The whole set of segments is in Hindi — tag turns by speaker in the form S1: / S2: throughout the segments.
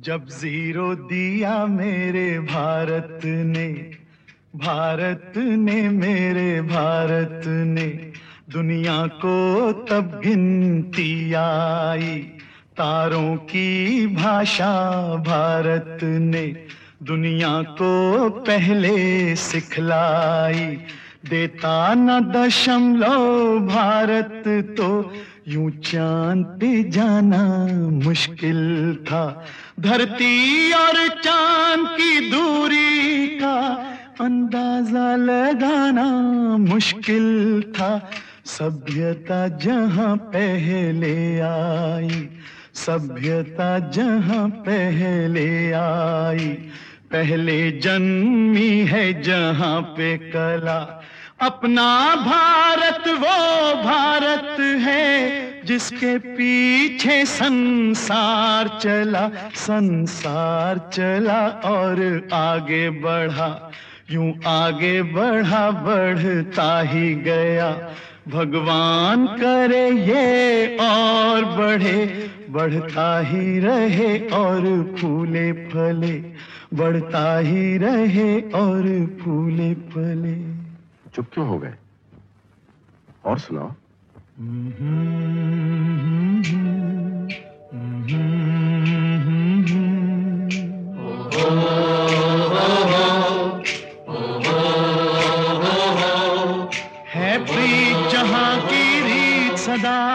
S1: जब ज़ीरो दिया मेरे भारत ने भारत ने मेरे भारत ने, दुनिया को तब गिनती आई। तारों की भाषा भारत ने, दुनिया को पहले सिखलाई। देता न दशमलव भारत तो यूँ चाँद पे जाना मुश्किल था। धरती और चाँद की दूरी का अंदाज़ा लगाना मुश्किल था। सभ्यता जहाँ पहले आई, सभ्यता जहाँ पहले आई, पहले जन्मी है जहाँ पे कला अपना भारत वो भारत है जिसके पीछे संसार चला संसार चला और आगे बढ़ा। यूँ आगे बढ़ा, बढ़ता ही गया। भगवान करे ये और बढ़े, बढ़ता ही रहे और फूले फले, बढ़ता ही रहे और फूले फले।
S2: चुप क्यों हो गए? और सुनाओ।
S1: है प्रीत जहाँ की रीत सदा।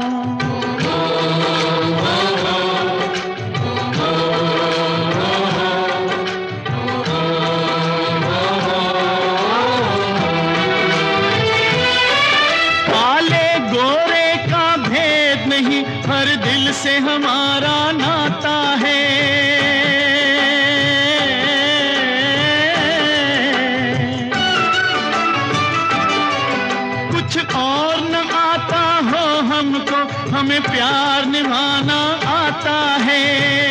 S1: से हमारा नाता है। कुछ और न आता हो हमको, हमें प्यार निभाना आता है।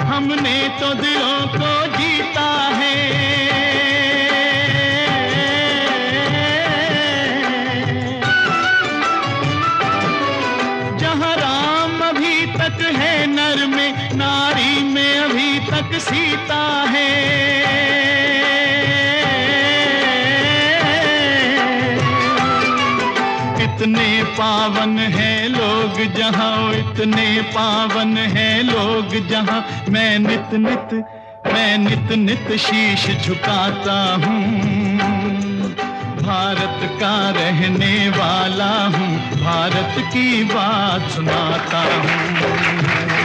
S1: हमने तो दिलों को जीता है। जहाँ राम अभी तक है नर में, नारी में अभी तक सीता है। इतने पावन है लोग जहाँ इतने पावन है लोग जहाँ। मैं नित नित, मैं नित नित शीश झुकाता हूँ। भारत का रहने वाला हूँ, भारत की बात सुनाता हूँ।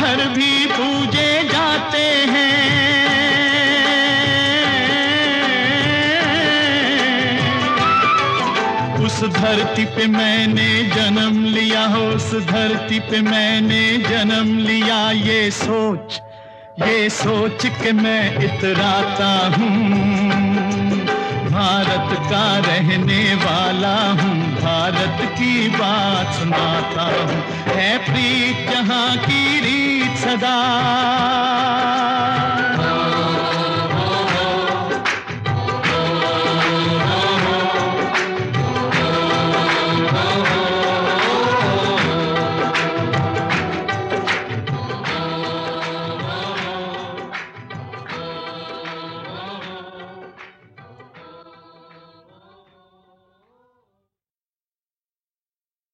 S1: पत्थर भी पूजे जाते हैं। उस धरती पे मैंने जन्म लिया हो उस धरती पे मैंने जन्म लिया। ये सोच ये सोच के मैं इतराता हूँ। भारत का रहने वाला हूँ, भारत की बात सुनाता हूँ। है प्रीत जहाँ की रीत सदा।